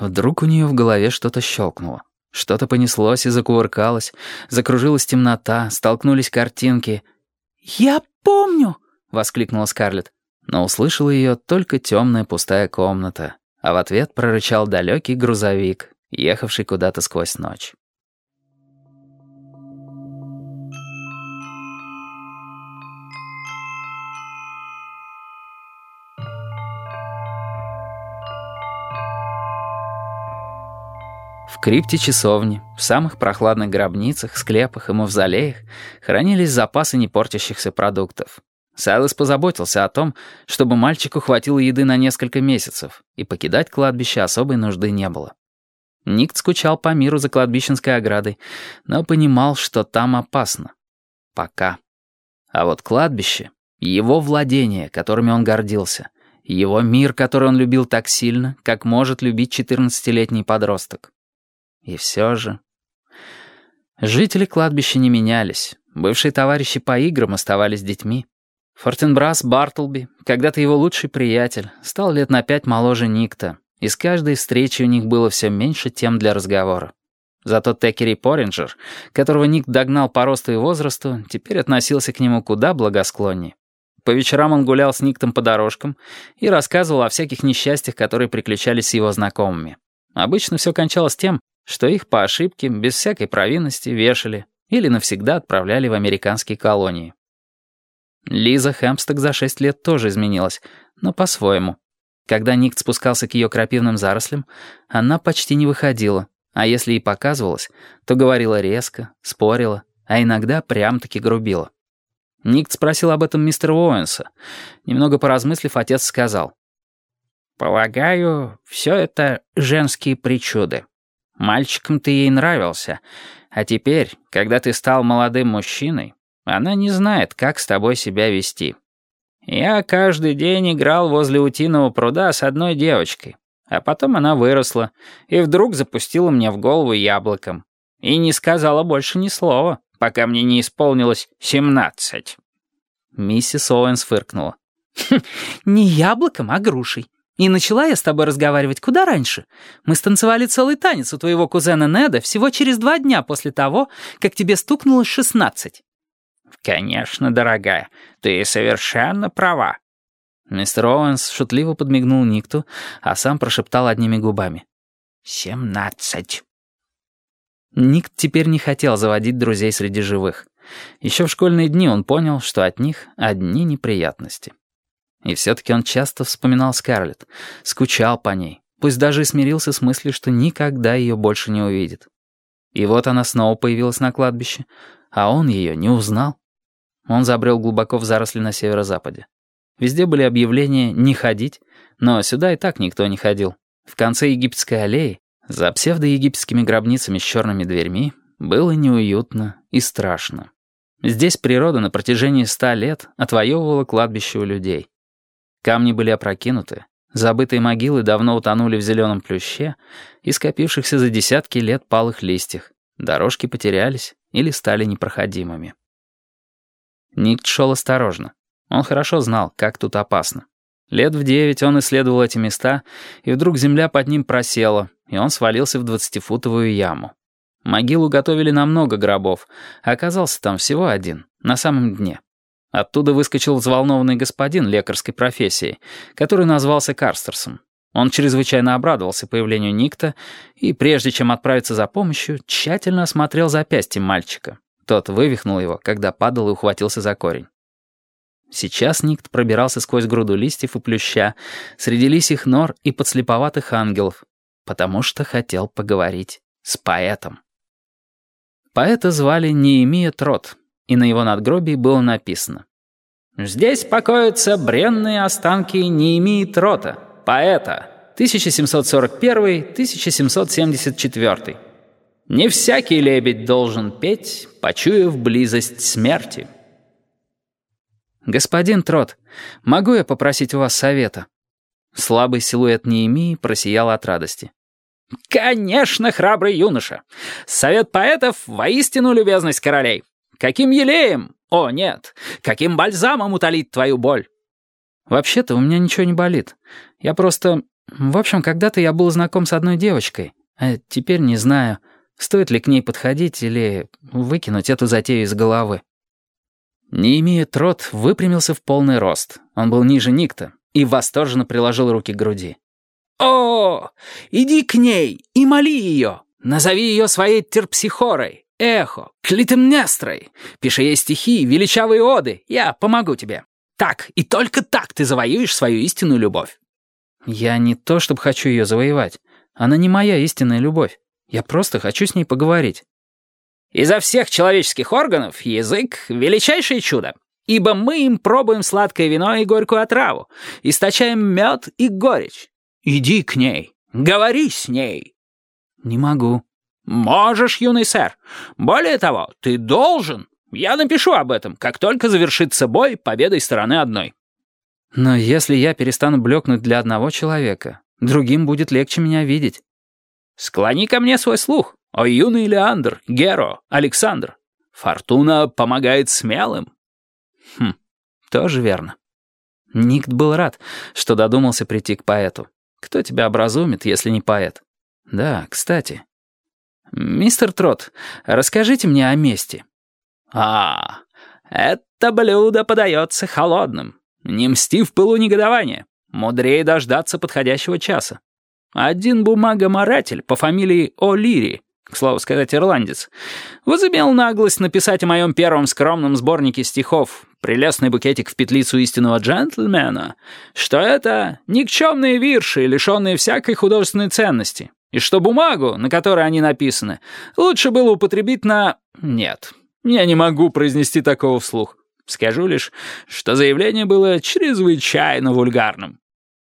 Вдруг у нее в голове что-то щелкнуло. Что-то понеслось и закувыркалось, закружилась темнота, столкнулись картинки. «Я помню!» — воскликнула Скарлетт. Но услышала ее только темная пустая комната, а в ответ прорычал далекий грузовик, ехавший куда-то сквозь ночь. В крипте часовни, в самых прохладных гробницах, склепах и мавзолеях хранились запасы непортящихся продуктов. Сайлос позаботился о том, чтобы мальчику хватило еды на несколько месяцев, и покидать кладбище особой нужды не было. Никт скучал по миру за кладбищенской оградой, но понимал, что там опасно. Пока. А вот кладбище — его владение, которыми он гордился, его мир, который он любил так сильно, как может любить 14-летний подросток. И все же... Жители кладбища не менялись. Бывшие товарищи по играм оставались детьми. Фортенбрас Бартлби, когда-то его лучший приятель, стал лет на пять моложе Никта, и с каждой встречи у них было все меньше тем для разговора. Зато Текери Поринджер, которого Ник догнал по росту и возрасту, теперь относился к нему куда благосклоннее. По вечерам он гулял с Никтом по дорожкам и рассказывал о всяких несчастьях, которые приключались с его знакомыми. Обычно все кончалось тем, что их по ошибке, без всякой провинности, вешали или навсегда отправляли в американские колонии. Лиза Хэмпсток за шесть лет тоже изменилась, но по-своему. Когда Никт спускался к ее крапивным зарослям, она почти не выходила, а если и показывалась, то говорила резко, спорила, а иногда прям-таки грубила. Никт спросил об этом мистера Уэнса. Немного поразмыслив, отец сказал. «Полагаю, все это женские причуды. Мальчикам ты ей нравился, а теперь, когда ты стал молодым мужчиной, она не знает, как с тобой себя вести. Я каждый день играл возле утиного пруда с одной девочкой, а потом она выросла и вдруг запустила мне в голову яблоком. И не сказала больше ни слова, пока мне не исполнилось семнадцать. Миссис Оуэнс фыркнула. «Хм, «Не яблоком, а грушей. И начала я с тобой разговаривать куда раньше. Мы станцевали целый танец у твоего кузена Неда всего через два дня после того, как тебе стукнуло шестнадцать». «Конечно, дорогая, ты совершенно права». Мистер Оуэнс шутливо подмигнул Никту, а сам прошептал одними губами. «Семнадцать». Никт теперь не хотел заводить друзей среди живых. Еще в школьные дни он понял, что от них одни неприятности. И все-таки он часто вспоминал Скарлетт, скучал по ней, пусть даже и смирился с мыслью, что никогда ее больше не увидит. И вот она снова появилась на кладбище, а он ее не узнал. Он забрел глубоко в заросли на северо-западе. Везде были объявления «не ходить», но сюда и так никто не ходил. В конце египетской аллеи, за псевдоегипетскими гробницами с черными дверьми, было неуютно и страшно. Здесь природа на протяжении ста лет отвоевывала кладбище у людей. Камни были опрокинуты, забытые могилы давно утонули в зеленом плюще и скопившихся за десятки лет палых листьях. Дорожки потерялись или стали непроходимыми. Ник шел осторожно. Он хорошо знал, как тут опасно. Лет в девять он исследовал эти места, и вдруг земля под ним просела, и он свалился в двадцатифутовую яму. Могилу готовили на много гробов, а оказался там всего один, на самом дне. Оттуда выскочил взволнованный господин лекарской профессии, который назвался Карстерсом. Он чрезвычайно обрадовался появлению Никта и, прежде чем отправиться за помощью, тщательно осмотрел запястье мальчика. Тот вывихнул его, когда падал и ухватился за корень. Сейчас Никт пробирался сквозь груду листьев и плюща, среди лисьих нор и подслеповатых ангелов, потому что хотел поговорить с поэтом. Поэта звали Неемия Трот, и на его надгробии было написано «Здесь покоятся бренные останки Неемии Трота, поэта, 1741-1774. Не всякий лебедь должен петь, почуяв близость смерти». «Господин Трот, могу я попросить у вас совета?» Слабый силуэт Неемии просиял от радости. «Конечно, храбрый юноша! Совет поэтов — воистину любезность королей. Каким елеем? О, нет. Каким бальзамом утолить твою боль? Вообще-то у меня ничего не болит. Я просто... В общем, когда-то я был знаком с одной девочкой, а теперь не знаю, стоит ли к ней подходить или выкинуть эту затею из головы. Не имея трот, выпрямился в полный рост. Он был ниже Никта и восторженно приложил руки к груди. «О, иди к ней и моли ее. Назови ее своей терпсихорой, эхо, клитемнестрой. Пиши ей стихи, величавые оды. Я помогу тебе. Так и только так ты завоюешь свою истинную любовь». «Я не то, чтобы хочу ее завоевать. Она не моя истинная любовь. Я просто хочу с ней поговорить». Изо всех человеческих органов язык — величайшее чудо, ибо мы им пробуем сладкое вино и горькую отраву, источаем мед и горечь. Иди к ней, говори с ней. Не могу. Можешь, юный сэр. Более того, ты должен. Я напишу об этом, как только завершится бой победой стороны одной. Но если я перестану блекнуть для одного человека, другим будет легче меня видеть. Склони ко мне свой слух. О, юный Леандр, Геро, Александр. Фортуна помогает смелым. Хм, тоже верно. Никт был рад, что додумался прийти к поэту. Кто тебя образумит, если не поэт? Да, кстати. Мистер Трот, расскажите мне о месте. А, это блюдо подается холодным. Не мсти в пылу негодования. Мудрее дождаться подходящего часа. Один бумагоморатель по фамилии О'Лири к слову сказать, ирландец, возымел наглость написать о моем первом скромном сборнике стихов «Прелестный букетик в петлицу истинного джентльмена», что это никчемные вирши, лишенные всякой художественной ценности, и что бумагу, на которой они написаны, лучше было употребить на... Нет, я не могу произнести такого вслух. Скажу лишь, что заявление было чрезвычайно вульгарным.